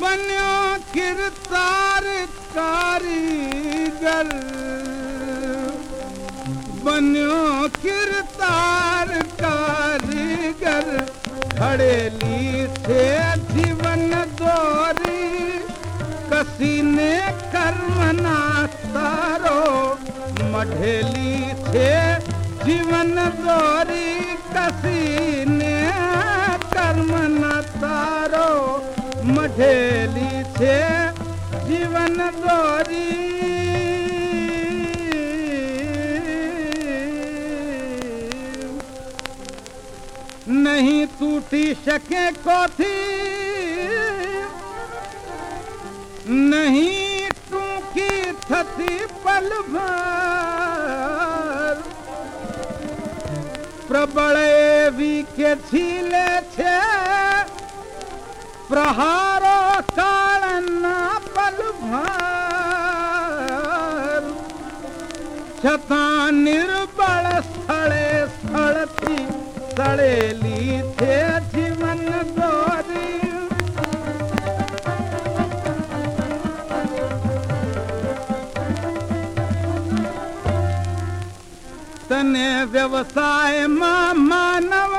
बनियो किरतार कारीगर। बनियो किरतार कारीगर। खड़ेली से जीवन दोरी। कसी ने कर्म नास्तारो मढेली से जीवन दोरी। कसी ने कर्म न तारो, मढेली से जीवन दोरी। नहीं टूटी सके को थी नहीं टूकी थती पल भर। પ્રબળે એવી કે છીલે છે. પ્રહારો કાળના પલભાર છતાં નિર્બળ સ્થળે સ્થળથી સળેલી છે. तने व्यवसाय मां मानव।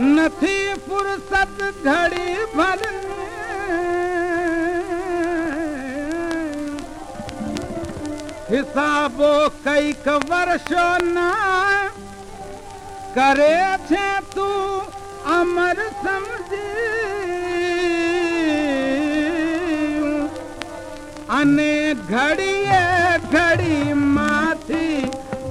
नथी फुर्सत घड़ी भर हिसाबो कई क वर्षो न। करे छे तू अमर समझी। अने घड़ी घड़ी मा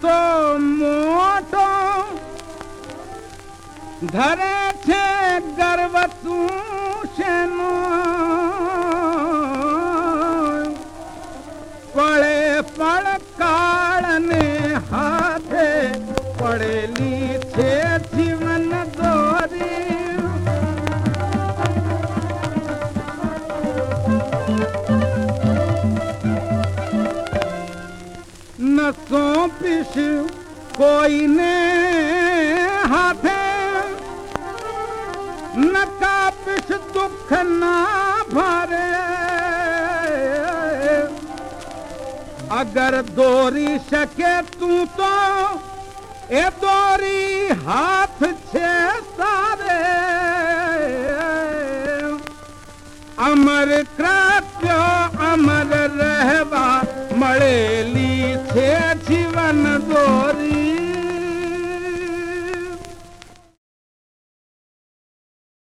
માની થતો મોટો ધરે છે ગર્વ તું શેનો પડે પડકાળને सौंपिस कोई ने हाथे। न कापिस दुख ना भरे। अगर दोरी सके तू तो ए दोरी हाथ छे सारे। अमर कृत्य, अमर रहवा मड़ेली से जीवन दोरी।